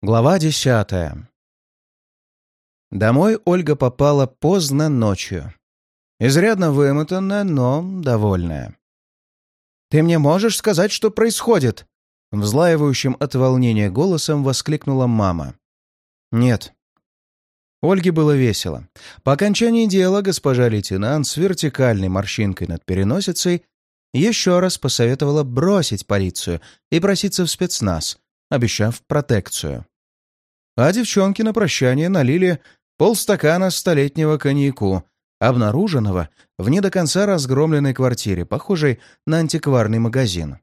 Глава десятая. Домой Ольга попала поздно ночью. Изрядно вымотанная, но довольная. «Ты мне можешь сказать, что происходит?» Взлаивающим от волнения голосом воскликнула мама. «Нет». Ольге было весело. По окончании дела госпожа лейтенант с вертикальной морщинкой над переносицей еще раз посоветовала бросить полицию и проситься в спецназ, обещав протекцию. А девчонки на прощание налили полстакана столетнего коньяку, обнаруженного в не до конца разгромленной квартире, похожей на антикварный магазин.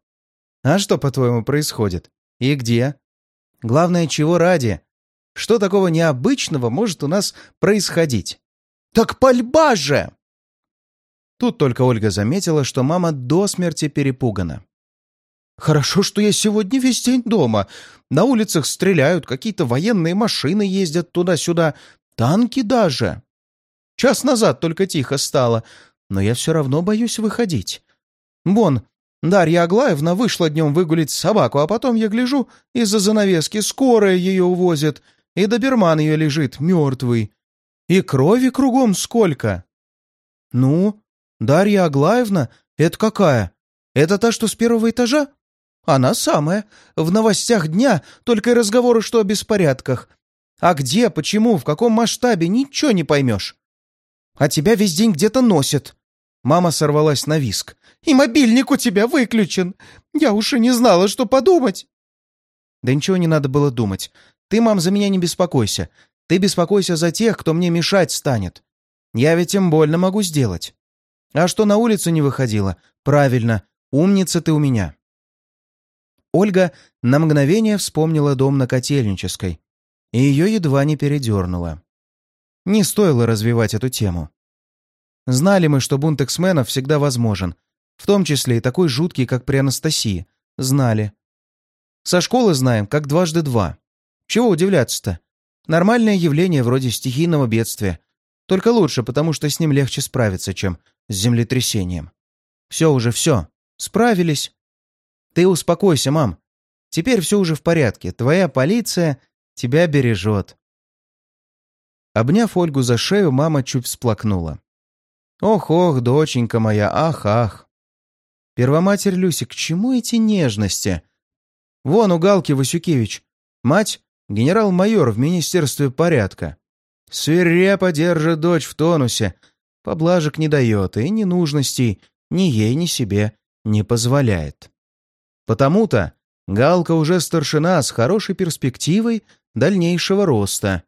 А что, по-твоему, происходит? И где? Главное, чего ради? Что такого необычного может у нас происходить? Так пальба же! Тут только Ольга заметила, что мама до смерти перепугана. Хорошо, что я сегодня весь день дома. На улицах стреляют, какие-то военные машины ездят туда-сюда, танки даже. Час назад только тихо стало, но я все равно боюсь выходить. Вон, Дарья Аглаевна вышла днем выгулить собаку, а потом я гляжу, из-за занавески скорая ее увозят, и доберман ее лежит, мертвый. И крови кругом сколько. Ну, Дарья Аглаевна, это какая? Это та, что с первого этажа? «Она самая. В новостях дня только и разговоры, что о беспорядках. А где, почему, в каком масштабе, ничего не поймешь. А тебя весь день где-то носят». Мама сорвалась на виск. «И мобильник у тебя выключен. Я уж и не знала, что подумать». «Да ничего не надо было думать. Ты, мам, за меня не беспокойся. Ты беспокойся за тех, кто мне мешать станет. Я ведь им больно могу сделать. А что на улицу не выходила? Правильно, умница ты у меня». Ольга на мгновение вспомнила дом на Котельнической, и ее едва не передернуло. Не стоило развивать эту тему. Знали мы, что бунт эксменов всегда возможен, в том числе и такой жуткий, как при Анастасии. Знали. Со школы знаем, как дважды два. Чего удивляться-то? Нормальное явление вроде стихийного бедствия. Только лучше, потому что с ним легче справиться, чем с землетрясением. Все уже, все. Справились. Ты успокойся, мам. Теперь все уже в порядке. Твоя полиция тебя бережет. Обняв Ольгу за шею, мама чуть всплакнула. «Ох-ох, доченька моя, ах-ах!» «Первоматерь Люси, к чему эти нежности?» «Вон у Галки Васюкевич. Мать — генерал-майор в Министерстве порядка. Свирепо держит дочь в тонусе, поблажек не дает и ненужностей ни ей, ни себе не позволяет. Потому-то Галка уже старшина с хорошей перспективой дальнейшего роста,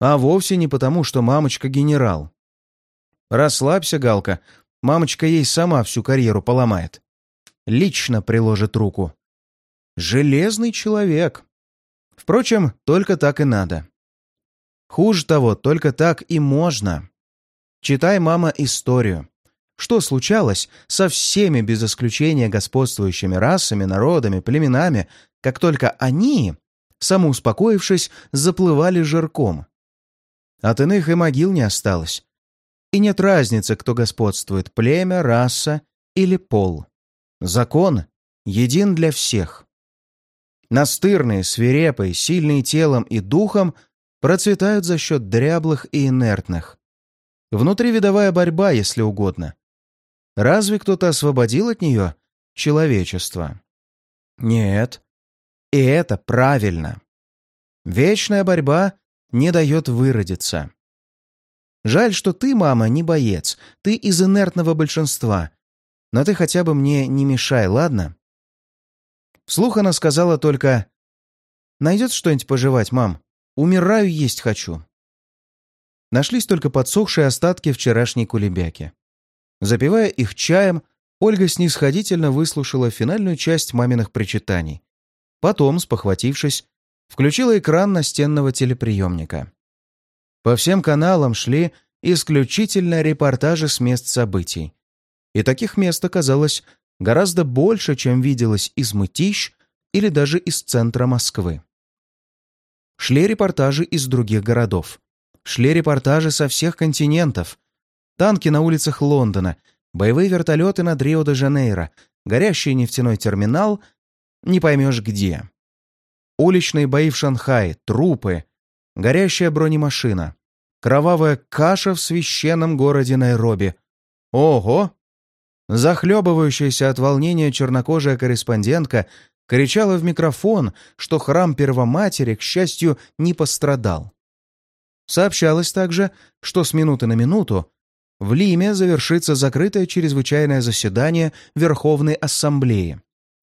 а вовсе не потому, что мамочка генерал. Расслабься, Галка, мамочка ей сама всю карьеру поломает. Лично приложит руку. Железный человек. Впрочем, только так и надо. Хуже того, только так и можно. Читай, мама, историю что случалось со всеми без исключения господствующими расами, народами, племенами, как только они, самоуспокоившись, заплывали жирком. От иных и могил не осталось. И нет разницы, кто господствует, племя, раса или пол. Закон един для всех. Настырные, свирепые, сильные телом и духом процветают за счет дряблых и инертных. Внутривидовая борьба, если угодно. Разве кто-то освободил от нее человечество? Нет. И это правильно. Вечная борьба не дает выродиться. Жаль, что ты, мама, не боец. Ты из инертного большинства. Но ты хотя бы мне не мешай, ладно? Вслух она сказала только «Найдется что-нибудь пожевать, мам? Умираю, есть хочу». Нашлись только подсохшие остатки вчерашней кулебяки. Запивая их чаем, Ольга снисходительно выслушала финальную часть маминых причитаний. Потом, спохватившись, включила экран настенного телеприемника. По всем каналам шли исключительно репортажи с мест событий. И таких мест оказалось гораздо больше, чем виделось из Мытищ или даже из центра Москвы. Шли репортажи из других городов. Шли репортажи со всех континентов, танки на улицах Лондона, боевые вертолеты над Рио-де-Жанейро, горящий нефтяной терминал, не поймешь где. уличные бои в Шанхае, трупы, горящая бронемашина, кровавая каша в священном городе Найроби. Ого! Захлебывающаяся от волнения чернокожая корреспондентка кричала в микрофон, что храм Первоматери, к счастью, не пострадал. Сообщалось также, что с минуты на минуту в Лиме завершится закрытое чрезвычайное заседание Верховной Ассамблеи,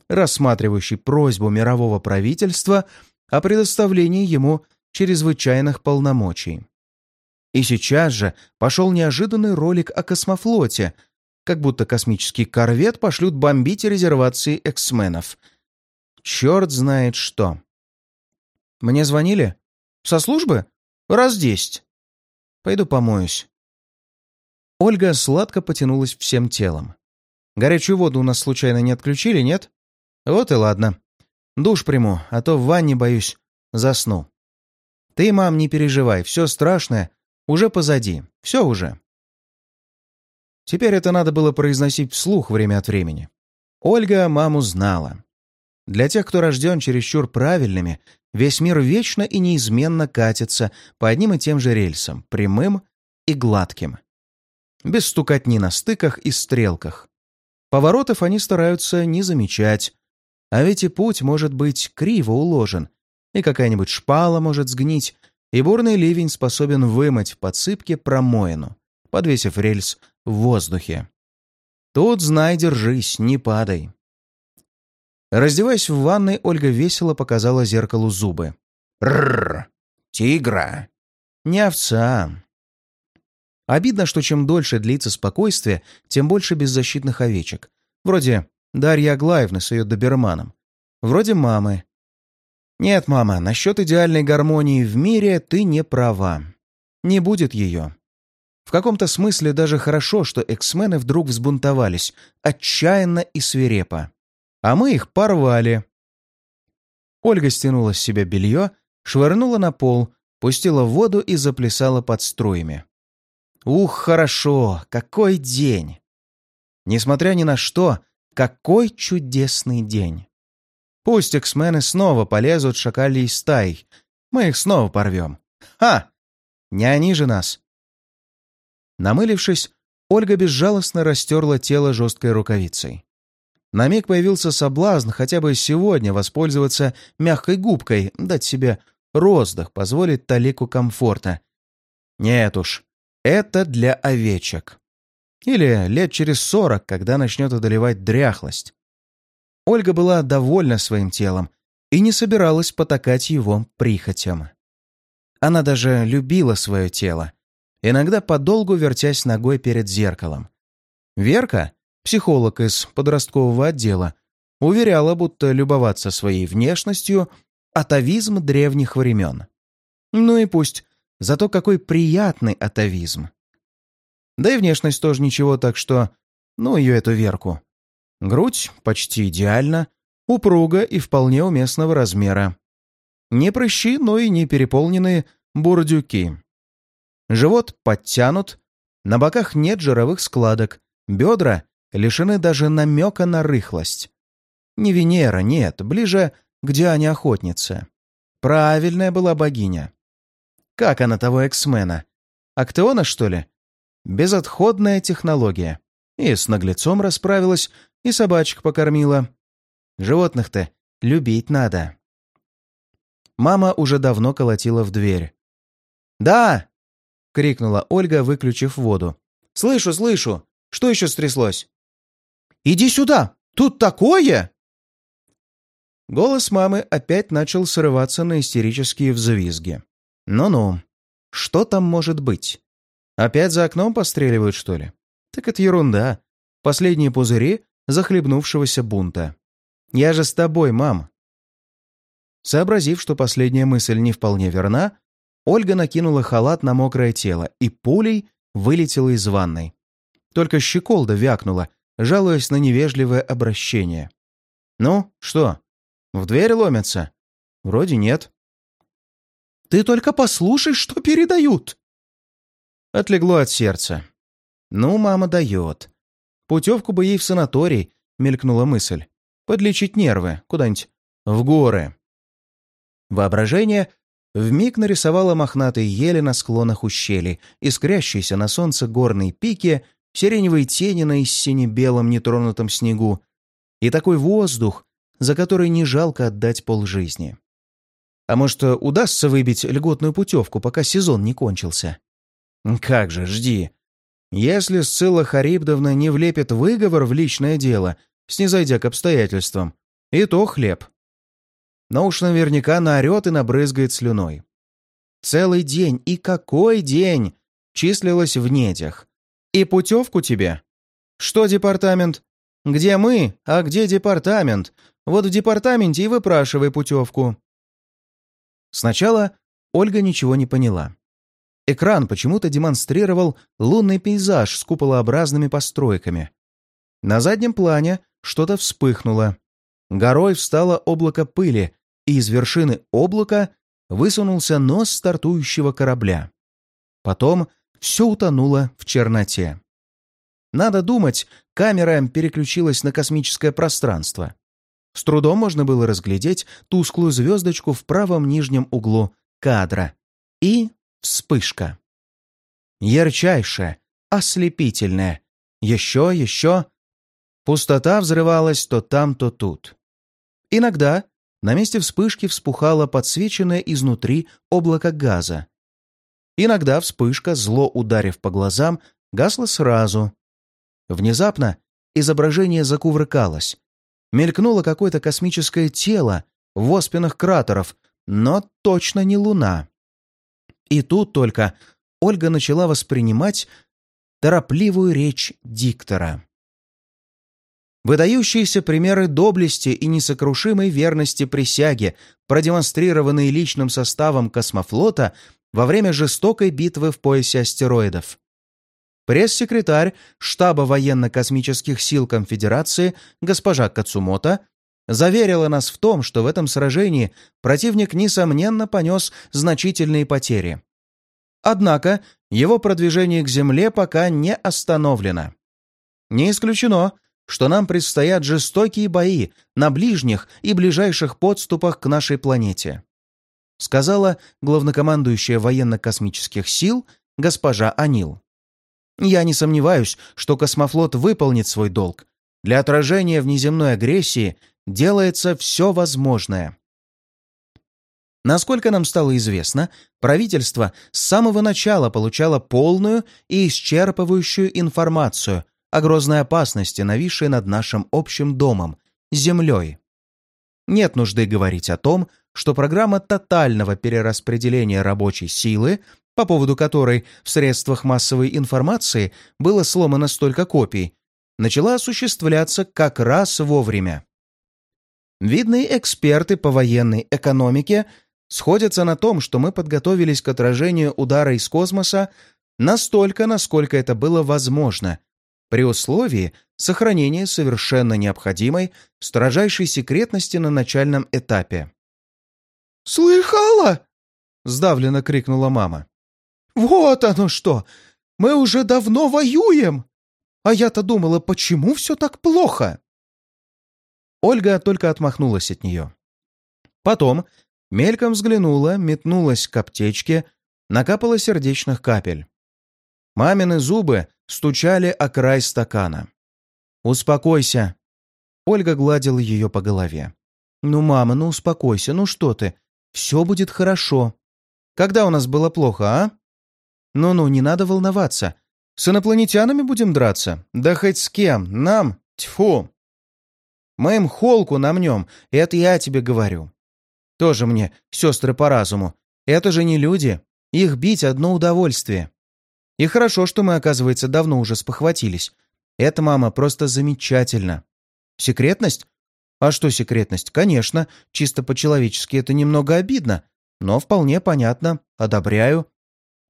рассматривающей просьбу мирового правительства о предоставлении ему чрезвычайных полномочий. И сейчас же пошел неожиданный ролик о космофлоте, как будто космический корвет пошлют бомбить резервации эксменов. Черт знает что. Мне звонили? Со службы? Раз десять. Пойду помоюсь. Ольга сладко потянулась всем телом. Горячую воду у нас случайно не отключили, нет? Вот и ладно. Душ приму, а то в ванне, боюсь, засну. Ты, мам, не переживай, все страшное уже позади, все уже. Теперь это надо было произносить вслух время от времени. Ольга маму знала. Для тех, кто рожден чересчур правильными, весь мир вечно и неизменно катится по одним и тем же рельсам, прямым и гладким. Без стукотни на стыках и стрелках. Поворотов они стараются не замечать. А ведь и путь может быть криво уложен, и какая-нибудь шпала может сгнить, и бурный ливень способен вымыть в подсыпке промоину, подвесив рельс в воздухе. Тут, знай, держись, не падай. Раздеваясь в ванной, Ольга весело показала зеркалу зубы. «Рррр! Тигра! Не овца!» Обидно, что чем дольше длится спокойствие, тем больше беззащитных овечек. Вроде Дарья Аглаевны с ее доберманом. Вроде мамы, «Нет, мама, насчет идеальной гармонии в мире ты не права. Не будет ее. В каком-то смысле даже хорошо, что эксмены вдруг взбунтовались, отчаянно и свирепо. А мы их порвали». Ольга стянула с себя белье, швырнула на пол, пустила в воду и заплясала под струями. «Ух, хорошо! Какой день!» Несмотря ни на что, какой чудесный день! Пусть эксмены снова полезут шакалей стай. Мы их снова порвем. Ха! Не они же нас. Намылившись, Ольга безжалостно растерла тело жесткой рукавицей. На миг появился соблазн хотя бы сегодня воспользоваться мягкой губкой, дать себе роздых, позволить талику комфорта. Нет уж, это для овечек. Или лет через сорок, когда начнет одолевать дряхлость. Ольга была довольна своим телом и не собиралась потакать его прихотям. Она даже любила свое тело, иногда подолгу вертясь ногой перед зеркалом. Верка, психолог из подросткового отдела, уверяла, будто любоваться своей внешностью — атовизм древних времен. Ну и пусть, зато какой приятный атовизм. Да и внешность тоже ничего, так что, ну ее эту Верку. Грудь почти идеальна, упруга и вполне уместного размера. Не прыщи, но и не переполненные бурдюки. Живот подтянут, на боках нет жировых складок, бедра лишены даже намека на рыхлость. Не Венера, нет, ближе к Диане Охотнице. Правильная была богиня. Как она того эксмена? Актеона, что ли? Безотходная технология. И с наглецом расправилась, и собачек покормила. Животных-то любить надо. Мама уже давно колотила в дверь. «Да!» — крикнула Ольга, выключив воду. «Слышу, слышу! Что еще стряслось?» «Иди сюда! Тут такое!» Голос мамы опять начал срываться на истерические взвизги. «Ну-ну, что там может быть? Опять за окном постреливают, что ли? Так это ерунда. Последние пузыри захлебнувшегося бунта. «Я же с тобой, мам!» Сообразив, что последняя мысль не вполне верна, Ольга накинула халат на мокрое тело и пулей вылетела из ванной. Только щеколда вякнула, жалуясь на невежливое обращение. «Ну, что, в дверь ломятся?» «Вроде нет». «Ты только послушай, что передают!» Отлегло от сердца. «Ну, мама дает. Путевку бы ей в санаторий, мелькнула мысль. Подлечить нервы, куда-нибудь в горы. Воображение вмиг нарисовало мохнатые ели на склонах ущелий, искрящиеся на солнце горные пики, сиреневые тени на сине-белом нетронутом снегу и такой воздух, за который не жалко отдать полжизни. А может, удастся выбить льготную путевку, пока сезон не кончился? Как же, жди. Если Сцилла Харибдовна не влепит выговор в личное дело, снизойдя к обстоятельствам, и то хлеб. Но уж наверняка наорет и набрызгает слюной. Целый день, и какой день, числилась в недях. И путевку тебе? Что департамент? Где мы, а где департамент? Вот в департаменте и выпрашивай путевку. Сначала Ольга ничего не поняла. Экран почему-то демонстрировал лунный пейзаж с куполообразными постройками. На заднем плане что-то вспыхнуло. Горой встало облако пыли, и из вершины облака высунулся нос стартующего корабля. Потом все утонуло в черноте. Надо думать, камера переключилась на космическое пространство. С трудом можно было разглядеть тусклую звездочку в правом нижнем углу кадра. И вспышка. Ярчайшая, ослепительная. Еще, еще. Пустота взрывалась то там, то тут. Иногда на месте вспышки вспухало подсвеченное изнутри облако газа. Иногда вспышка, зло ударив по глазам, гасла сразу. Внезапно изображение закувыркалось, Мелькнуло какое-то космическое тело в оспинах кратеров, но точно не Луна. И тут только Ольга начала воспринимать торопливую речь диктора. Выдающиеся примеры доблести и несокрушимой верности присяге, продемонстрированные личным составом космофлота во время жестокой битвы в поясе астероидов. Пресс-секретарь штаба военно-космических сил Конфедерации госпожа Кацумото заверила нас в том, что в этом сражении противник, несомненно, понес значительные потери. Однако его продвижение к Земле пока не остановлено. Не исключено, что нам предстоят жестокие бои на ближних и ближайших подступах к нашей планете, сказала главнокомандующая военно-космических сил госпожа Анил. Я не сомневаюсь, что космофлот выполнит свой долг. Для отражения внеземной агрессии делается все возможное. Насколько нам стало известно, правительство с самого начала получало полную и исчерпывающую информацию о грозной опасности, нависшей над нашим общим домом – Землей. Нет нужды говорить о том, что программа тотального перераспределения рабочей силы по поводу которой в средствах массовой информации было сломано столько копий, начала осуществляться как раз вовремя. Видные эксперты по военной экономике сходятся на том, что мы подготовились к отражению удара из космоса настолько, насколько это было возможно, при условии сохранения совершенно необходимой строжайшей секретности на начальном этапе. «Слыхала?» — сдавленно крикнула мама. «Вот оно что! Мы уже давно воюем! А я-то думала, почему все так плохо?» Ольга только отмахнулась от нее. Потом мельком взглянула, метнулась к аптечке, накапала сердечных капель. Мамины зубы стучали о край стакана. «Успокойся!» Ольга гладила ее по голове. «Ну, мама, ну успокойся, ну что ты? Все будет хорошо. Когда у нас было плохо, а?» «Ну-ну, не надо волноваться. С инопланетянами будем драться? Да хоть с кем. Нам? Тьфу!» «Мы им холку намнем, это я тебе говорю. Тоже мне сестры по разуму. Это же не люди. Их бить одно удовольствие. И хорошо, что мы, оказывается, давно уже спохватились. Это, мама, просто замечательно. Секретность? А что секретность? Конечно, чисто по-человечески это немного обидно, но вполне понятно, одобряю.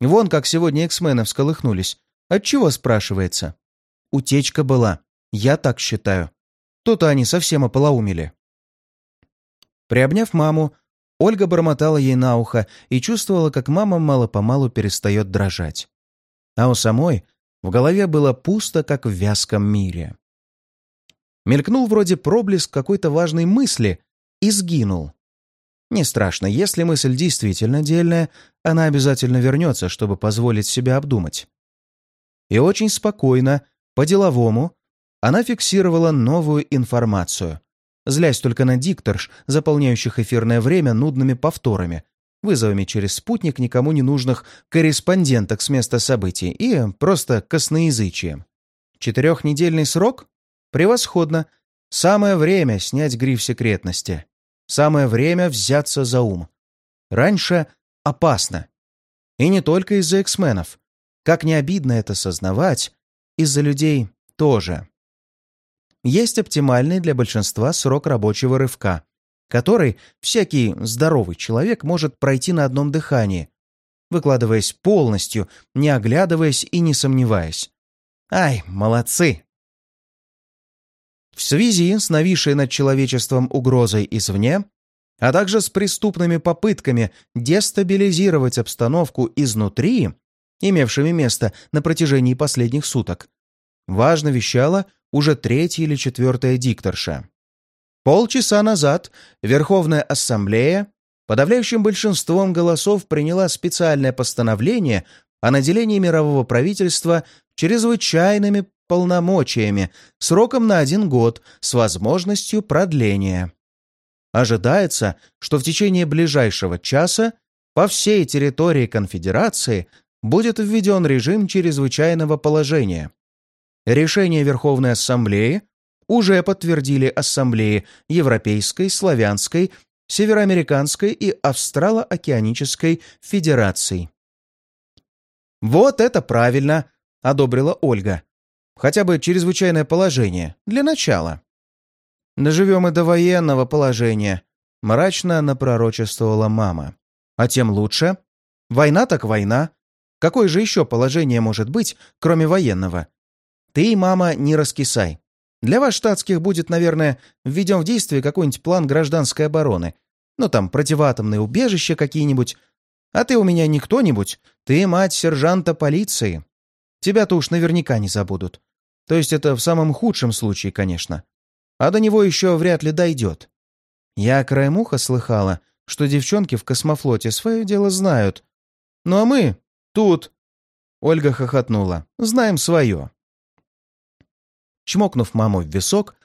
Вон как сегодня эксмены всколыхнулись. Отчего, спрашивается? Утечка была. Я так считаю. То-то они совсем ополоумели. Приобняв маму, Ольга бормотала ей на ухо и чувствовала, как мама мало-помалу перестает дрожать. А у самой в голове было пусто, как в вязком мире. Мелькнул вроде проблеск какой-то важной мысли и сгинул. Не страшно, если мысль действительно дельная, она обязательно вернется, чтобы позволить себе обдумать. И очень спокойно, по-деловому, она фиксировала новую информацию, злясь только на дикторш, заполняющих эфирное время нудными повторами, вызовами через спутник никому не нужных корреспонденток с места событий и просто косноязычием. Четырехнедельный срок? Превосходно. Самое время снять гриф секретности. Самое время взяться за ум. Раньше опасно. И не только из-за эксменов. Как не обидно это сознавать, из-за людей тоже. Есть оптимальный для большинства срок рабочего рывка, который всякий здоровый человек может пройти на одном дыхании, выкладываясь полностью, не оглядываясь и не сомневаясь. Ай, молодцы! В связи с нависшей над человечеством угрозой извне, а также с преступными попытками дестабилизировать обстановку изнутри, имевшими место на протяжении последних суток, важно вещала уже третья или четвертая дикторша. Полчаса назад Верховная Ассамблея подавляющим большинством голосов приняла специальное постановление о наделении мирового правительства чрезвычайными полномочиями сроком на один год с возможностью продления. Ожидается, что в течение ближайшего часа по всей территории конфедерации будет введен режим чрезвычайного положения. Решение Верховной Ассамблеи уже подтвердили Ассамблеи Европейской, Славянской, Североамериканской и Австрало-Океанической Федераций. «Вот это правильно!» — одобрила Ольга. Хотя бы чрезвычайное положение. Для начала. Доживем и до военного положения. Мрачно напророчествовала мама. А тем лучше. Война так война. Какое же еще положение может быть, кроме военного? Ты, мама, не раскисай. Для вас, штатских, будет, наверное, введен в действие какой-нибудь план гражданской обороны. Ну, там, противоатомные убежища какие-нибудь. А ты у меня не кто-нибудь. Ты мать сержанта полиции. Тебя-то уж наверняка не забудут. То есть это в самом худшем случае, конечно. А до него еще вряд ли дойдет. Я краем уха слыхала, что девчонки в космофлоте свое дело знают. Ну а мы тут... Ольга хохотнула. Знаем свое. Чмокнув маму в висок,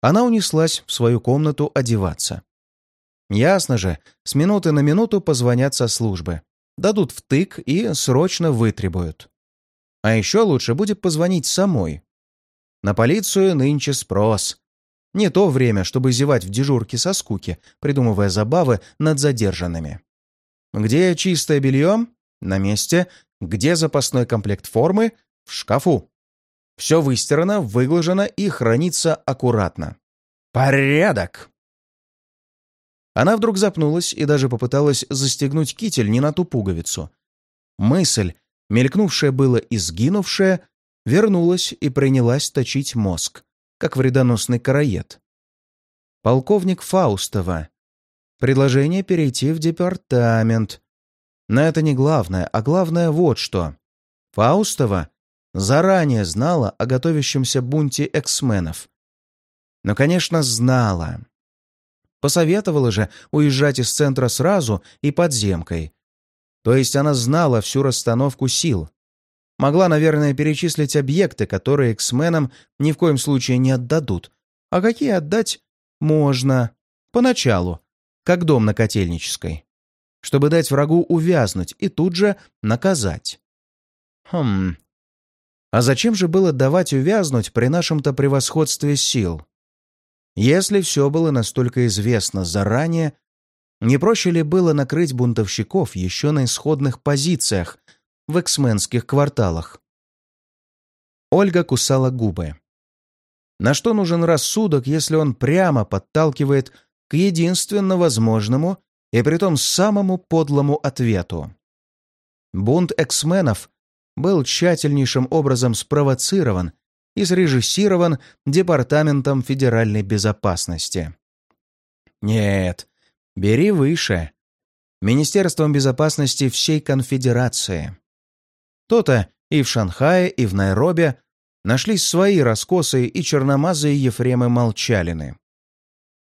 она унеслась в свою комнату одеваться. Ясно же, с минуты на минуту позвонят со службы. Дадут втык и срочно вытребуют. А еще лучше будет позвонить самой. На полицию нынче спрос. Не то время, чтобы зевать в дежурке со скуки, придумывая забавы над задержанными. Где чистое белье? На месте. Где запасной комплект формы? В шкафу. Все выстирано, выглажено и хранится аккуратно. Порядок! Она вдруг запнулась и даже попыталась застегнуть китель не на ту пуговицу. Мысль, мелькнувшая было и сгинувшая, вернулась и принялась точить мозг, как вредоносный караед. Полковник Фаустова. Предложение перейти в департамент. Но это не главное, а главное вот что. Фаустова заранее знала о готовящемся бунте эксменов. Но, конечно, знала. Посоветовала же уезжать из центра сразу и подземкой. То есть она знала всю расстановку сил. Могла, наверное, перечислить объекты, которые эксменам ни в коем случае не отдадут. А какие отдать можно. Поначалу, как дом на Котельнической. Чтобы дать врагу увязнуть и тут же наказать. Хм. А зачем же было давать увязнуть при нашем-то превосходстве сил? Если все было настолько известно заранее, не проще ли было накрыть бунтовщиков еще на исходных позициях, в эксменских кварталах. Ольга кусала губы. На что нужен рассудок, если он прямо подталкивает к единственно возможному и притом самому подлому ответу? Бунт эксменов был тщательнейшим образом спровоцирован и срежиссирован Департаментом федеральной безопасности. Нет, бери выше. Министерством безопасности всей конфедерации. То-то и в Шанхае, и в Найроби нашлись свои раскосы и черномазые Ефремы Молчалины.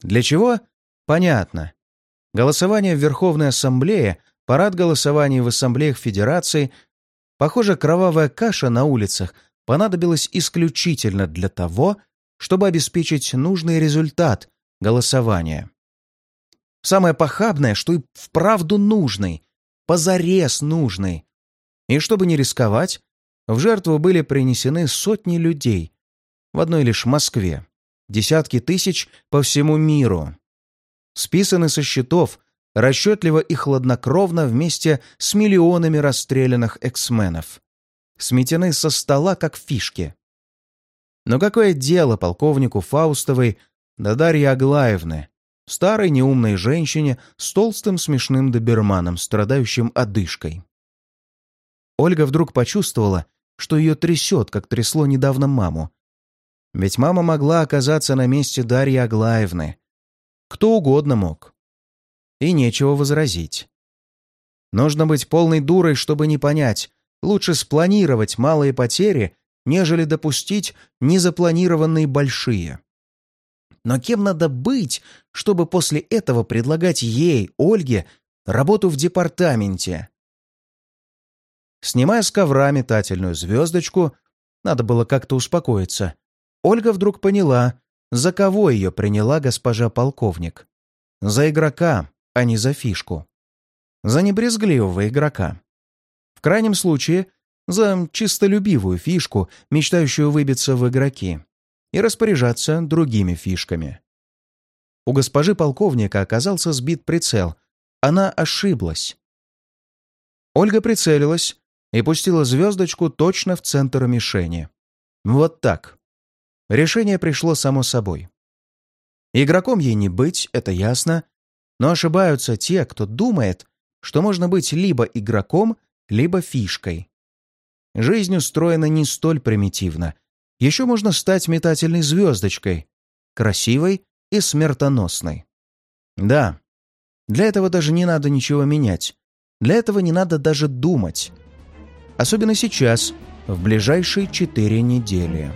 Для чего? Понятно. Голосование в Верховной Ассамблее, парад голосований в Ассамблеях Федерации. Похоже, кровавая каша на улицах понадобилась исключительно для того, чтобы обеспечить нужный результат голосования. Самое похабное, что и вправду нужный, позарез нужный. И чтобы не рисковать, в жертву были принесены сотни людей, в одной лишь Москве, десятки тысяч по всему миру. Списаны со счетов расчетливо и хладнокровно вместе с миллионами расстрелянных эксменов. Сметены со стола, как фишки. Но какое дело полковнику Фаустовой до Дарьи Аглаевны, старой неумной женщине с толстым смешным доберманом, страдающим одышкой? Ольга вдруг почувствовала, что ее трясет, как трясло недавно маму. Ведь мама могла оказаться на месте Дарьи Аглаевны. Кто угодно мог. И нечего возразить. Нужно быть полной дурой, чтобы не понять. Лучше спланировать малые потери, нежели допустить незапланированные большие. Но кем надо быть, чтобы после этого предлагать ей, Ольге, работу в департаменте? Снимая с ковра метательную звездочку, надо было как-то успокоиться. Ольга вдруг поняла, за кого ее приняла госпожа полковник. За игрока, а не за фишку. За небрезгливого игрока. Крайнем случае, за чистолюбивую фишку, мечтающую выбиться в игроки и распоряжаться другими фишками. У госпожи полковника оказался сбит прицел. Она ошиблась. Ольга прицелилась и пустила звездочку точно в центр мишени. Вот так. Решение пришло само собой. Игроком ей не быть, это ясно, но ошибаются те, кто думает, что можно быть либо игроком, либо фишкой. Жизнь устроена не столь примитивно. Еще можно стать метательной звездочкой, красивой и смертоносной. Да, для этого даже не надо ничего менять. Для этого не надо даже думать. Особенно сейчас, в ближайшие четыре недели.